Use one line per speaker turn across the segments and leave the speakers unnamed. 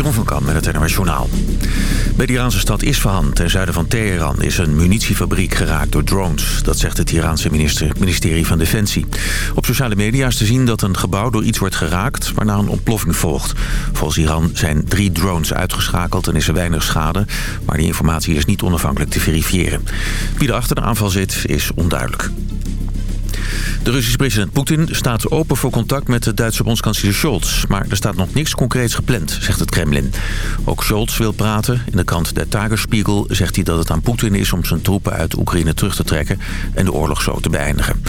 Jeroen van met het. Bij de Iraanse stad Isfahan, ten zuiden van Teheran... is een munitiefabriek geraakt door drones. Dat zegt het Iraanse ministerie van Defensie. Op sociale media is te zien dat een gebouw door iets wordt geraakt... waarna een ontploffing volgt. Volgens Iran zijn drie drones uitgeschakeld en is er weinig schade... maar die informatie is niet onafhankelijk te verifiëren. Wie er achter de aanval zit, is onduidelijk. De Russische president Poetin staat open voor contact met de Duitse bondskanselier Scholz. Maar er staat nog niks concreets gepland, zegt het Kremlin. Ook Scholz wil praten. In de krant Der Tagesspiegel zegt hij dat het aan Poetin is om zijn troepen uit Oekraïne terug te trekken en de oorlog zo te beëindigen.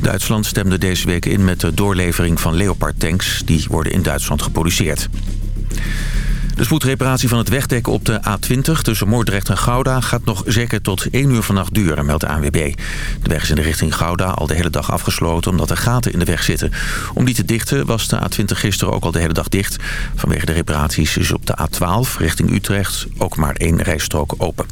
Duitsland stemde deze week in met de doorlevering van Leopard-tanks. Die worden in Duitsland geproduceerd. De spoedreparatie van het wegdek op de A20 tussen Moordrecht en Gouda... gaat nog zeker tot 1 uur vannacht duren, meldt de ANWB. De weg is in de richting Gouda al de hele dag afgesloten... omdat er gaten in de weg zitten. Om die te dichten was de A20 gisteren ook al de hele dag dicht. Vanwege de reparaties is op de A12 richting Utrecht ook maar één rijstrook open.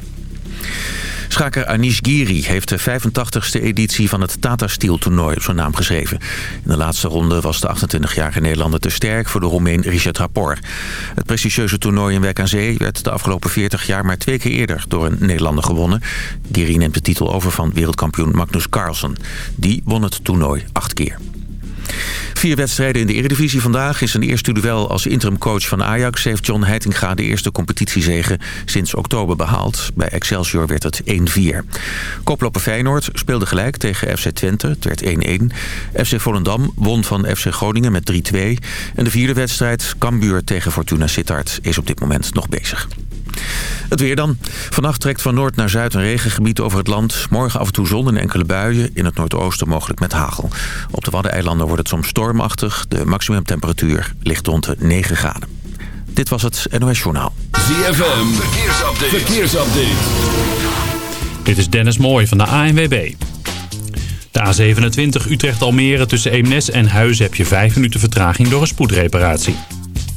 Schaker Anish Giri heeft de 85ste editie van het Tata Steel toernooi op zijn naam geschreven. In de laatste ronde was de 28-jarige Nederlander te sterk voor de Roemeen Richard Rapport. Het prestigieuze toernooi in Wijk aan Zee werd de afgelopen 40 jaar maar twee keer eerder door een Nederlander gewonnen. Giri neemt de titel over van wereldkampioen Magnus Carlsen. Die won het toernooi acht keer. Vier wedstrijden in de Eredivisie vandaag. In zijn eerste duel als interimcoach van Ajax... heeft John Heitinga de eerste competitiezege sinds oktober behaald. Bij Excelsior werd het 1-4. Koploper Feyenoord speelde gelijk tegen FC Twente. Het werd 1-1. FC Volendam won van FC Groningen met 3-2. En de vierde wedstrijd, Cambuur tegen Fortuna Sittard... is op dit moment nog bezig. Het weer dan. Vannacht trekt van noord naar zuid een regengebied over het land. Morgen af en toe zon en enkele buien. In het noordoosten mogelijk met hagel. Op de Waddeneilanden wordt het soms stormachtig. De maximumtemperatuur ligt rond de 9 graden. Dit was het NOS Journaal.
ZFM. Verkeersupdate. Verkeersupdate.
Dit is Dennis Mooij van de ANWB. De A27 Utrecht-Almere tussen Eemnes en Huizen heb je 5 minuten vertraging door een spoedreparatie.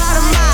Out of my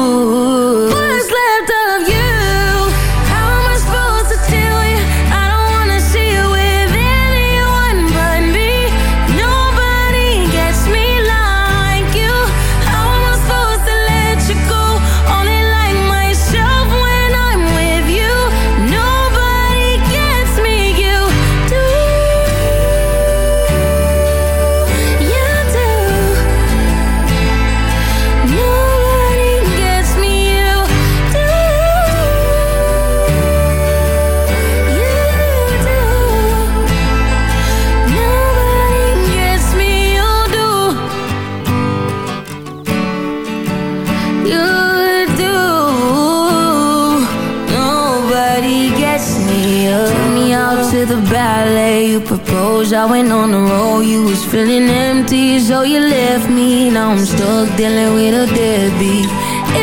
the ballet, you proposed, I went on the road You was feeling empty, so you left me. Now I'm stuck dealing with a deadbeat.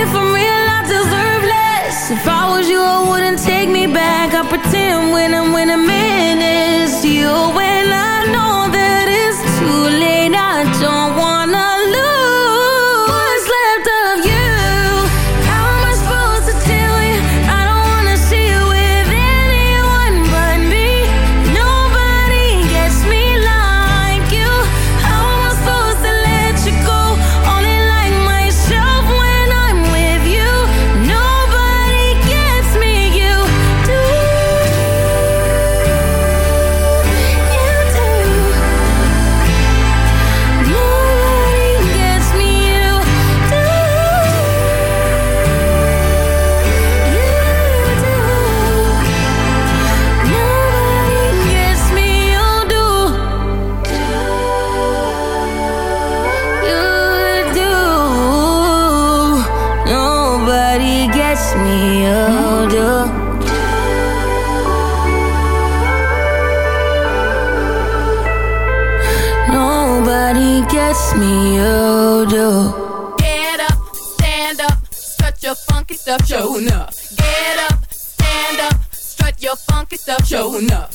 If I'm real, I deserve less. If I was you, I wouldn't take me back. I pretend when I'm oh, when I'm in you And I know that it's too late, I don't
showing up.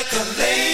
like a
lady.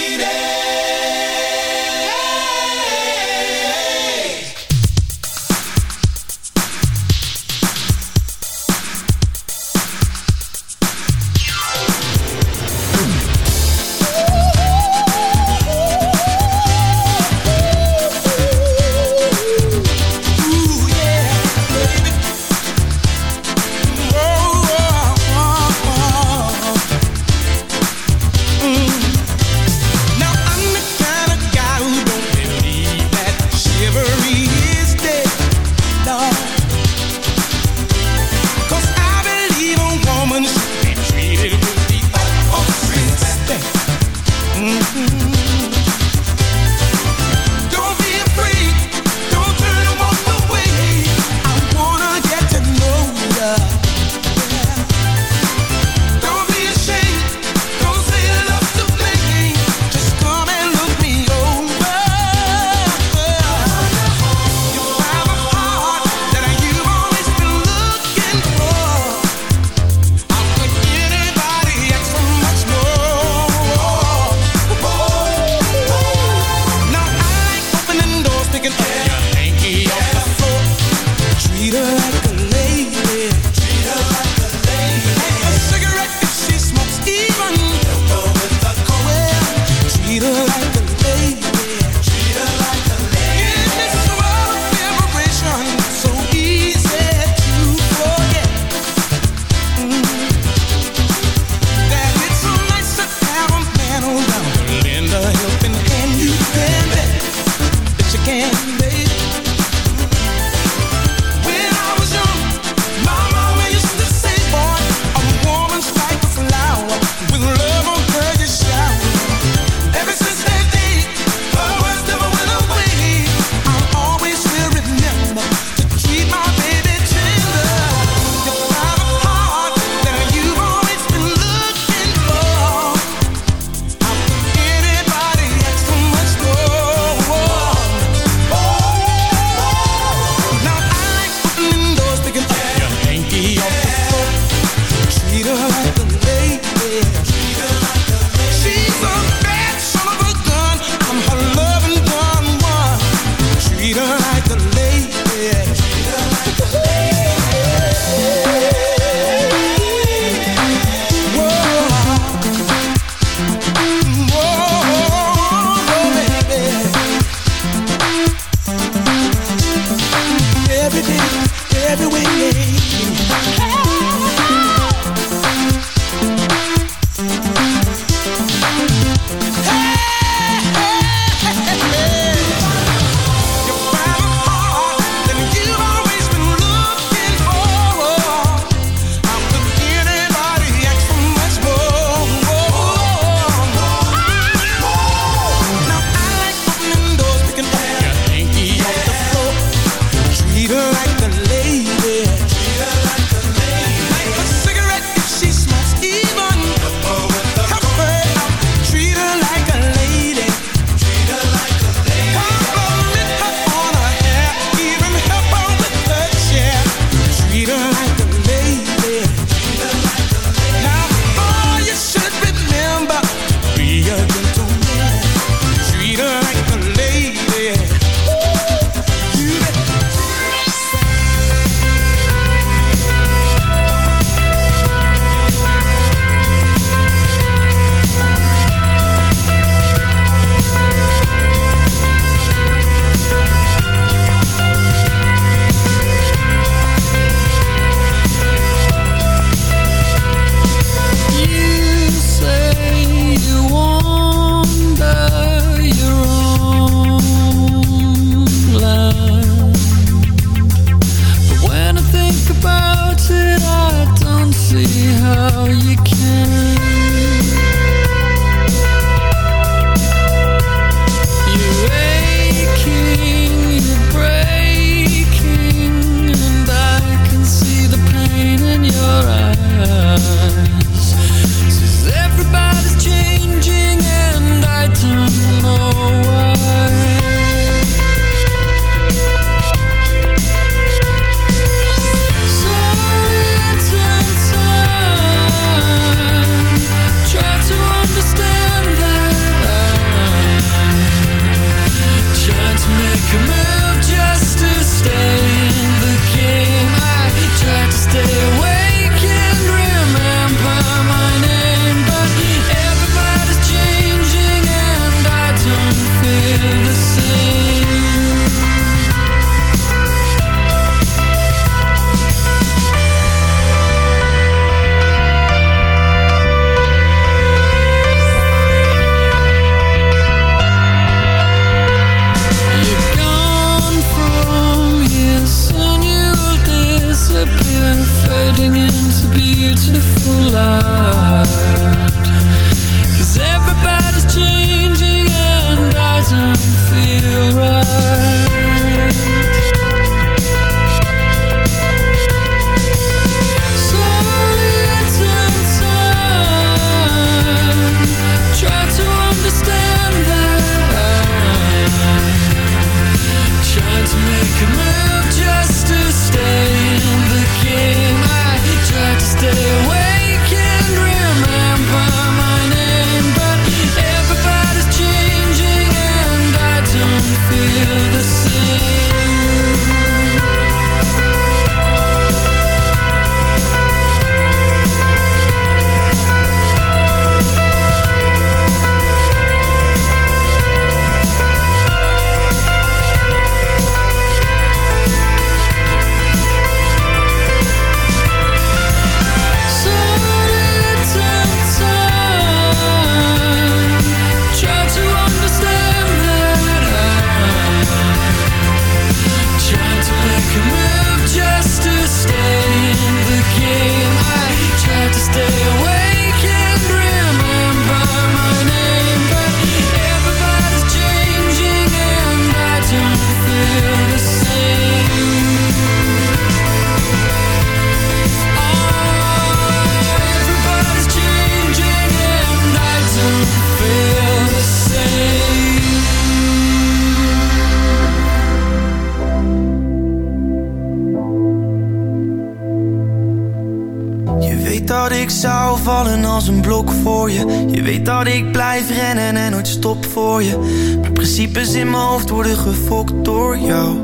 Een blok voor je. Je weet dat ik blijf rennen en nooit stop voor je. Maar principes in mijn hoofd worden gefokt door jou.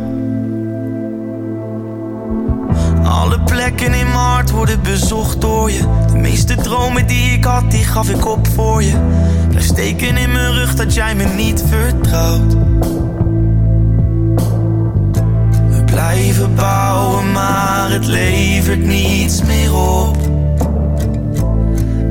Alle plekken in mijn hart worden bezocht door je. De meeste dromen die ik had, die gaf ik op voor je. Blijf steken in mijn rug dat jij me niet vertrouwt. We blijven bouwen, maar het levert niets meer op.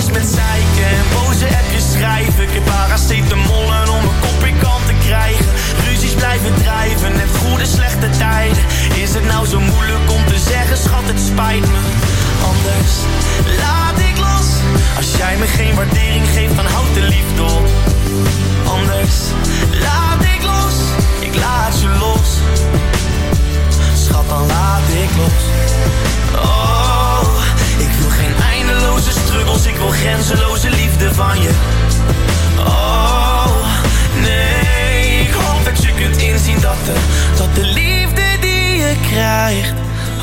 Eens met zeiken en boze appjes schrijven. Ik heb paracetamolen om een kop in kant te krijgen. Ruzies blijven drijven, net goede slechte tijden. Is het nou zo moeilijk om te zeggen, schat, het spijt me. Anders laat ik los. Als jij me geen waardering geeft, dan houd de liefde op. Anders laat ik los, ik laat je los. Schat, dan laat ik los.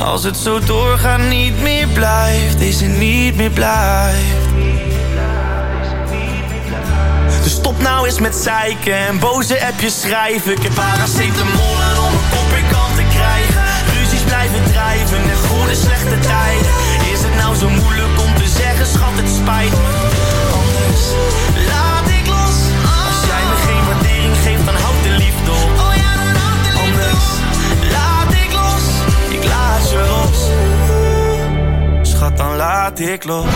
Als het zo doorgaat niet meer blijft, deze niet meer blijft. Dus stop nou eens met zeiken en boze appjes schrijven. Ik heb paracetamolen om een kop in kant te krijgen. Ruzies blijven drijven en goede slechte tijden. Is het nou zo moeilijk om te zeggen, schat, het spijt me. Anders dan laat ik los.
106.9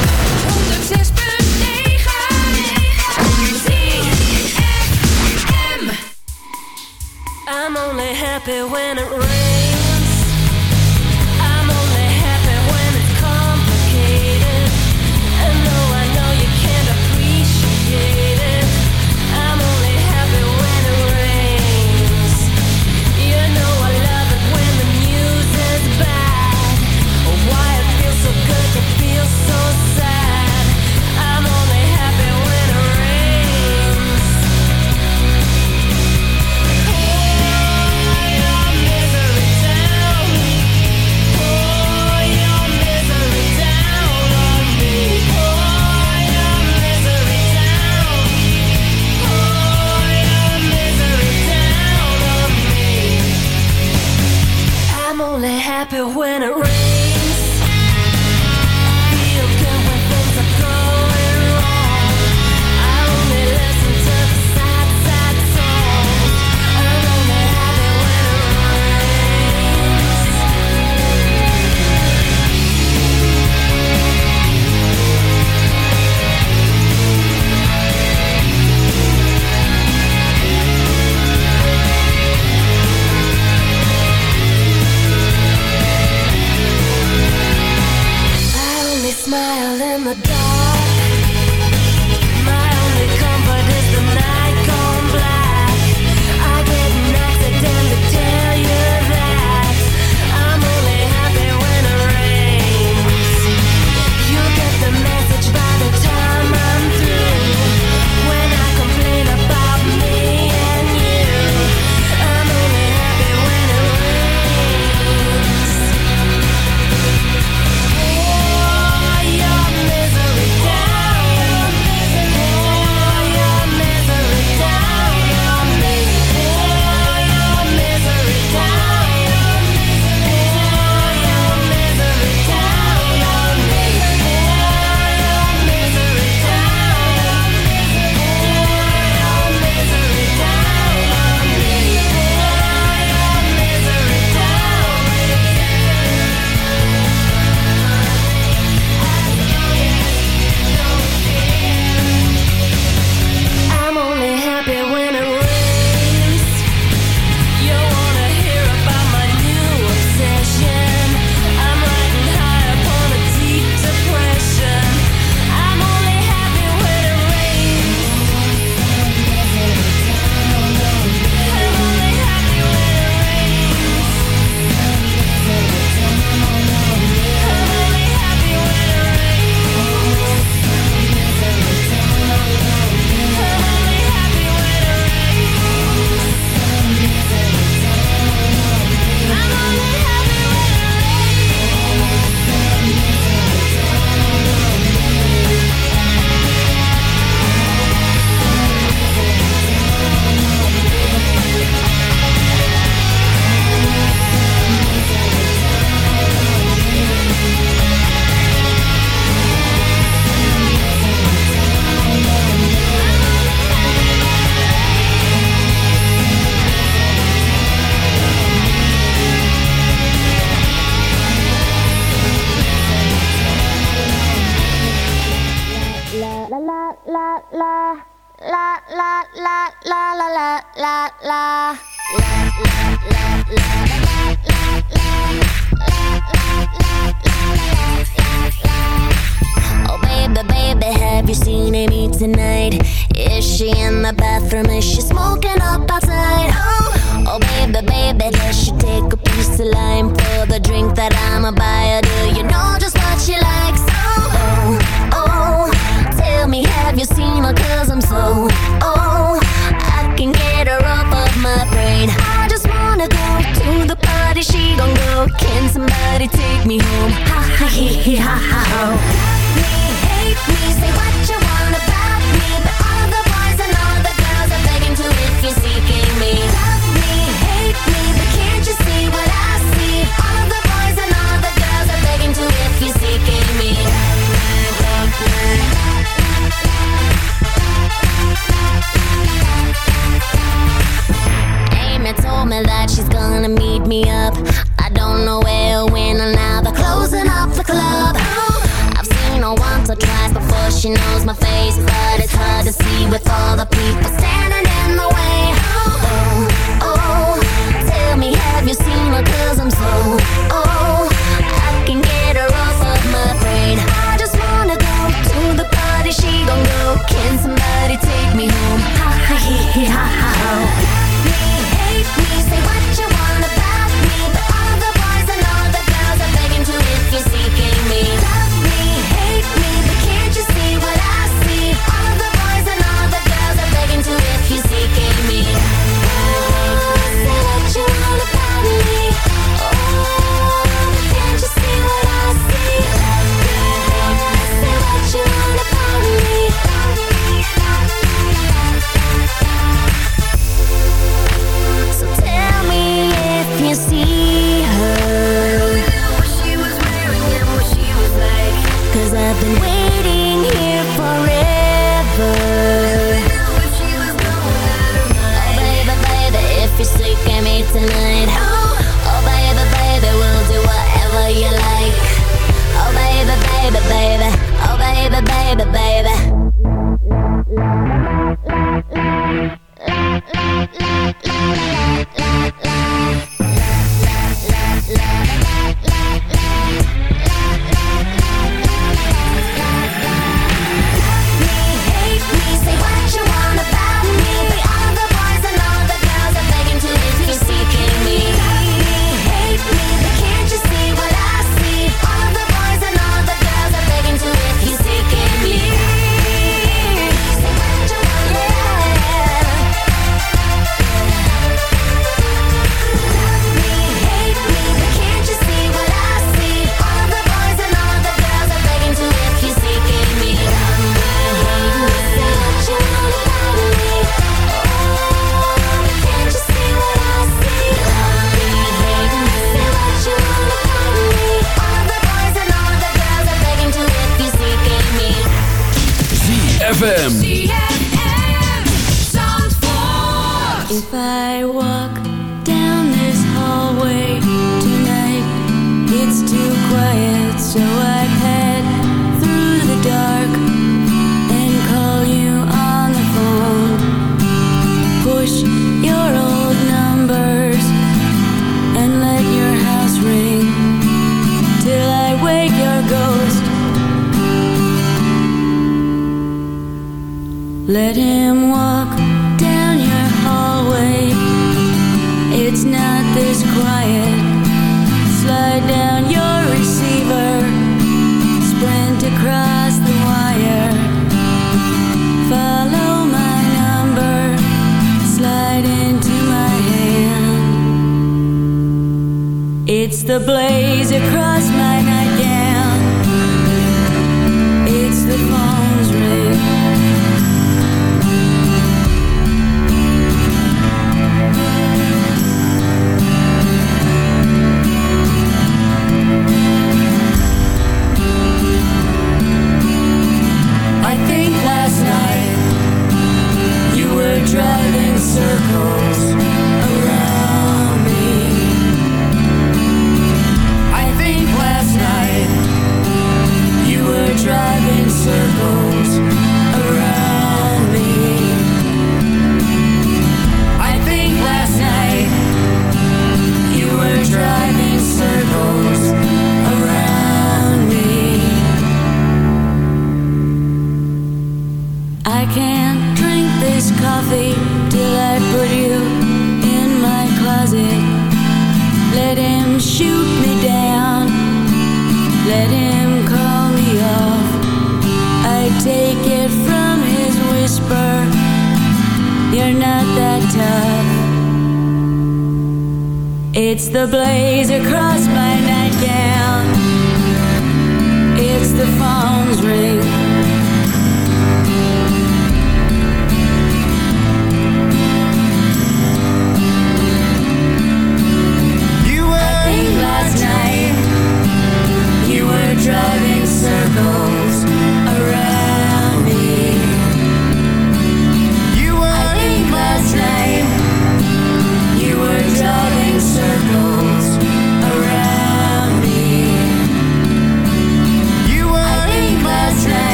I'm only happy when it rains.